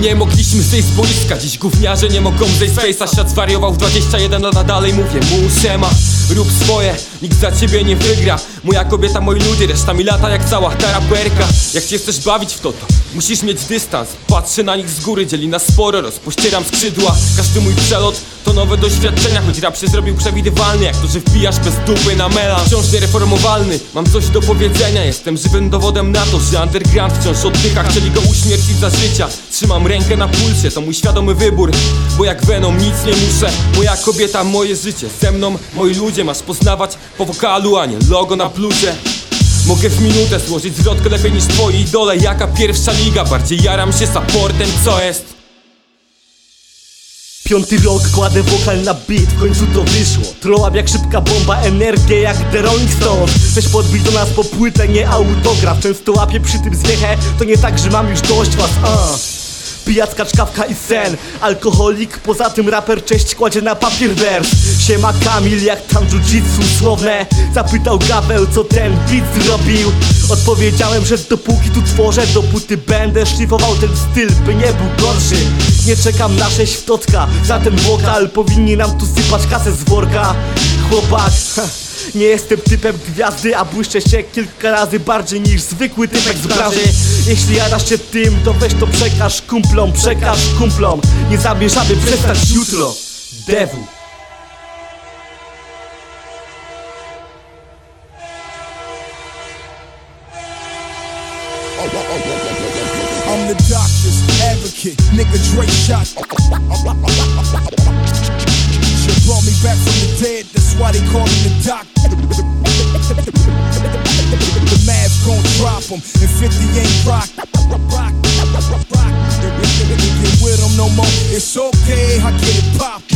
Nie mogliśmy zejść z boiska. Dziś gówniarze nie mogą zejść z face'a Świat zwariował w 21 lat, dalej mówię mu siema Rób swoje, nikt za ciebie nie wygra. Moja kobieta, moi ludzie, reszta mi lata jak cała ta raperka. Jak się chcesz bawić w to, to musisz mieć dystans. Patrzę na nich z góry, dzieli nas sporo, rozpościeram skrzydła. Każdy mój przelot to nowe doświadczenia Choć rap się zrobił przewidywalny Jak to, że wbijasz bez dupy na melan Wciąż niereformowalny, mam coś do powiedzenia Jestem żywym dowodem na to, że underground wciąż oddycha Chcieli go uśmiercić za życia. Trzymam rękę na pulsie, to mój świadomy wybór Bo jak Venom nic nie muszę. Moja kobieta, moje życie Ze mną, moi ludzie, masz poznawać po wokalu, a nie logo na bluzie. Mogę w minutę złożyć zwrotkę lepiej niż twoi idole Jaka pierwsza liga, bardziej jaram się supportem, co jest Piąty rok kładę wokal na beat, w końcu to wyszło. Trołab jak szybka bomba, energię jak The Rolling Stones. Weź podbij do nas po płytę, nie autograf. Często łapię przy tym zwiechę, to nie tak, że mam już dość was, uh. Pijacka, czkawka i sen. Alkoholik, poza tym raper cześć kładzie na papier wers. Siema Kamil, jak tam jiu-jitsu słowne? Zapytał Gaweł, co ten beat zrobił. Odpowiedziałem, że dopóki tu tworzę Dopóty będę szlifował ten styl, by nie był gorszy. Nie czekam na sześć w tocka Za ten wokal. Powinni nam tu sypać kasę z worka. Chłopak, nie jestem typem gwiazdy, a błyszczę się kilka razy bardziej niż zwykły typek z branży. Jeśli jarasz się tym, to weź to przekaż kumplom, przekaż kumplom. Nie zamierzamy przestać jutro. Dewu I'm the doctor's advocate, nigga Dre shot. They call me the doctor. The mask gon' drop him, and 50 ain't rock. rock, rock, rock. Get with him no more, it's okay, I get it